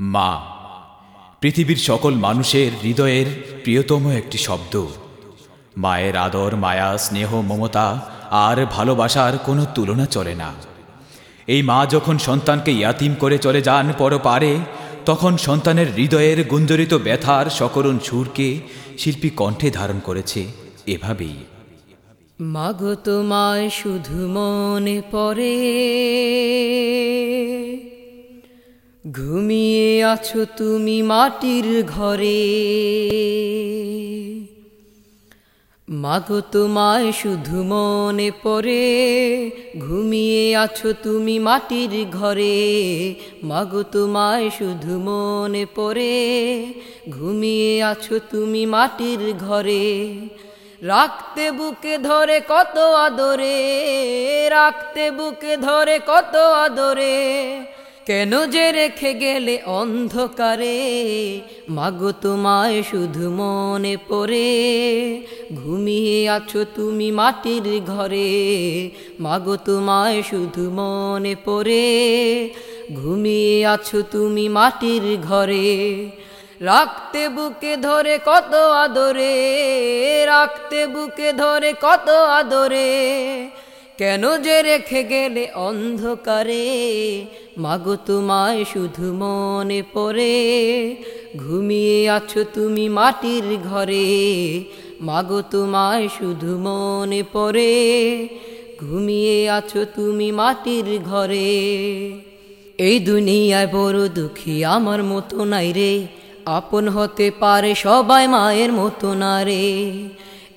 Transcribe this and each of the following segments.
মা। পৃথিবীর সকল মানুষের হৃদয়ের প্রিয়তম একটি শব্দ। মায়ের আদর, মায়া, স্নেহ, মমতা আর ভালোবাসার কোনো তুলনা চলে না। এই মা যখন সন্তানকে ইয়াতিম করে চলে যান পর পারে তখন সন্তানের হৃদয়ের গুঞ্জরিত ব্যথার সকরুণ সুরকে শিল্পী কণ্ঠে ধারণ করেছে এভাবেই। মাগো তোমায় শুধু মনে পড়ে। ঘুমিয়ে আছো তুমি মাটির ঘরে। মাগো তোমায় শুধু মনে পড়ে, ঘুমিয়ে আছো তুমি মাটির ঘরে। মাগো তোমায় শুধু মনে পড়ে, ঘুমিয়ে আছো তুমি মাটির ঘরে। রাখতে বুকে ধরে কত আদরে, রাখতে বুকে ধরে কত আদরে। কেন যে রেখে গেলে অন্ধকারে? মাগো তোমায় শুধু মনে পড়ে। ঘুমিয়ে আছো তুমি মাটির ঘরে। মাগো তোমায় শুধু মনে পড়ে। ঘুমিয়ে আছো তুমি মাটির ঘরে। রাখতে বুকে ধরে কত আদরে? রাখতে বুকে ধরে কত আদরে? কেন যে রেখে গেলে অন্ধকারে? মাগো তোমায় শুধু মনে পড়ে। ঘুমিয়ে আছো তুমি মাটির ঘরে। মাগো তোমায় শুধু মনে পড়ে। ঘুমিয়ে আছো তুমি মাটির ঘরে। এই দুনিয়ায় বড় দুঃখী আমার মতো নাই রে। আপন হতে পারে সবাই মায়ের মতো না রে।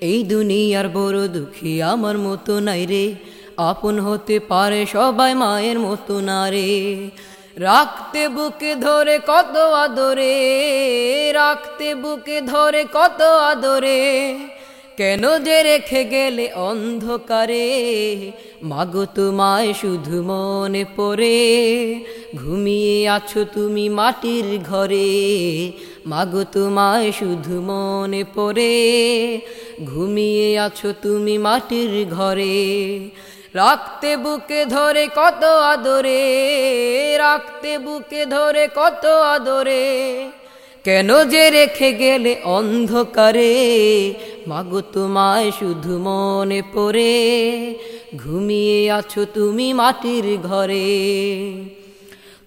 এই দুনিয়ার বড় দুঃখী আমার মতো নাই রে। আপন হতে পারে সবাই মায়ের মতো না রে রাখতে বুকে ধরে কত আদরে, রাখতে বুকে ধরে কত আদরে। কেন যে রেখে গেলে অন্ধকারে, মাগো তোমায় শুধু মনে পড়ে। ঘুমিয়ে আছো তুমি মাটির ঘরে, মাগো তোমায় শুধু মনে পড়ে। ঘুমিয়ে আছো তুমি মাটির ঘরে রাখতে বুকে ধরে কত আদরে, রাখতে বুকে ধরে কত আদরে। কেন যে রেখে গেলে অন্ধকারে, মাগো তোমায় শুধু মনে পড়ে। ঘুমিয়ে আছো তুমি মাটির ঘরে।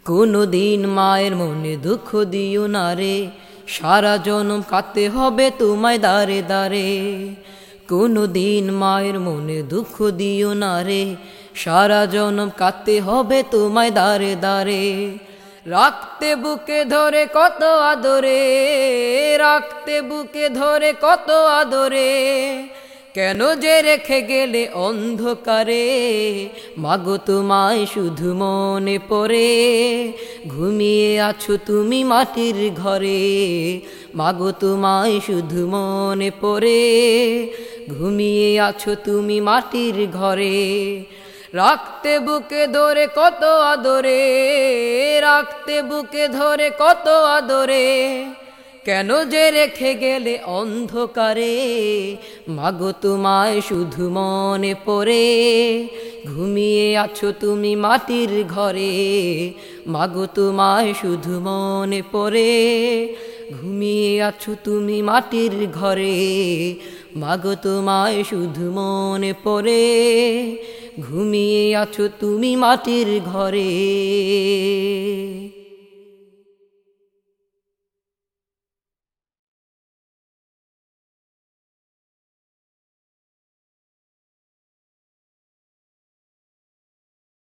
কোনো দিন মায়ের মনে দুঃখ দিও না রে, সারা জনম কাতে হবে তোমায় দাঁড়ে দাঁড়ে কোনো দিন মায়ের মনে দুঃখ দিও না রে। সারা জনম কাতে হবে তোমায় দাঁড়ে দাঁড়ে রাখতে বুকে ধরে কত আদরে, রাখতে বুকে ধরে কত আদরে। কেন যে রেখে গেলে অন্ধকারে, মাগো তোমায় শুধু মনে পড়ে। ঘুমিয়ে আছো তুমি মাটির ঘরে, মাগো তোমায় শুধু মনে পড়ে। ঘুমিয়ে আছো তুমি মাটির ঘরে। রাখতে বুকে ধরে কত আদরে, রাখতে বুকে ধরে কত আদরে। কেন যে রেখে গেলে অন্ধকারে, মাগো তোমায় শুধু মনে পড়ে। ঘুমিয়ে আছো তুমি মাটির ঘরে, মাগো তোমায় শুধু মনে পড়ে। ঘুমিয়ে আছো তুমি মাটির ঘরে মাগো তোমায় শুধু মনে পড়ে ঘুমিয়ে আছো তুমি মাটির ঘরে।